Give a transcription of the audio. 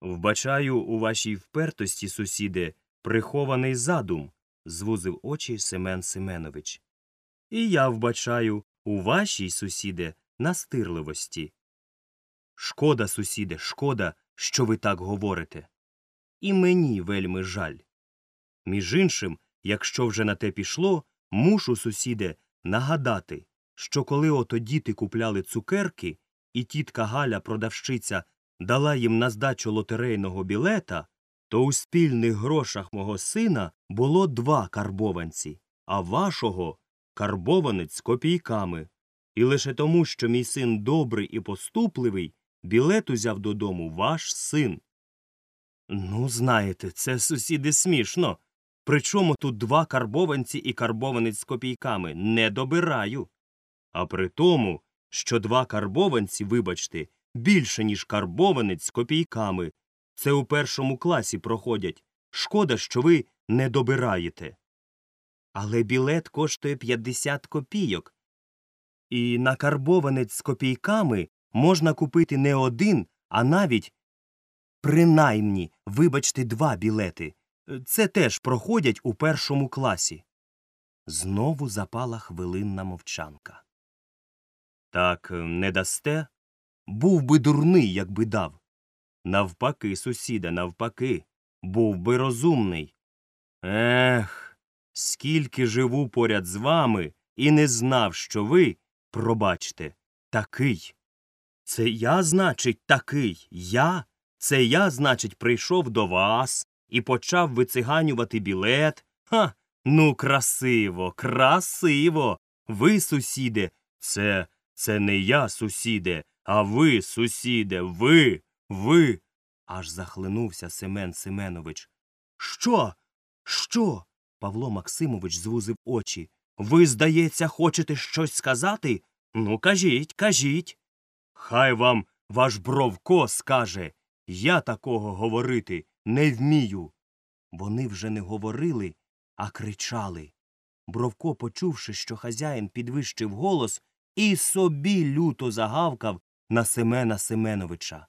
Вбачаю у вашій впертості, сусіде, прихований задум, звузив очі Семен Семенович. І я вбачаю у вашій, сусіде, настирливості. Шкода, сусіде, шкода, що ви так говорите. І мені вельми жаль. Між іншим, якщо вже на те пішло, мушу, сусіде, нагадати, що коли ото діти купляли цукерки, і тітка Галя, продавщиця, дала їм на здачу лотерейного білета, то у спільних грошах мого сина було два карбованці, а вашого карбованець з копійками. І лише тому, що мій син добрий і поступливий, білет узяв додому ваш син. Ну, знаєте, це сусіди смішно. Причому тут два карбованці і карбованець з копійками не добираю. А при тому, що два карбованці, вибачте, більше, ніж карбованець з копійками. Це у першому класі проходять. Шкода, що ви не добираєте. Але білет коштує 50 копійок. І на карбованець з копійками можна купити не один, а навіть принаймні, вибачте, два білети. Це теж проходять у першому класі. Знову запала хвилинна мовчанка. Так не дасте? Був би дурний, якби дав. Навпаки, сусіда, навпаки, був би розумний. Ех, скільки живу поряд з вами і не знав, що ви, пробачте, такий. Це я, значить, такий. Я? Це я, значить, прийшов до вас і почав вициганювати білет. Ха. Ну, красиво, красиво. Ви, сусіде, це, це не я, сусіде, а ви, сусіде, ви, ви. Аж захлинувся Семен Семенович. Що? Що? Павло Максимович звузив очі. Ви, здається, хочете щось сказати? Ну, кажіть, кажіть. Хай вам ваш Бровко скаже. Я такого говорити не вмію. Вони вже не говорили, а кричали. Бровко, почувши, що хазяїн підвищив голос, і собі люто загавкав на Семена Семеновича.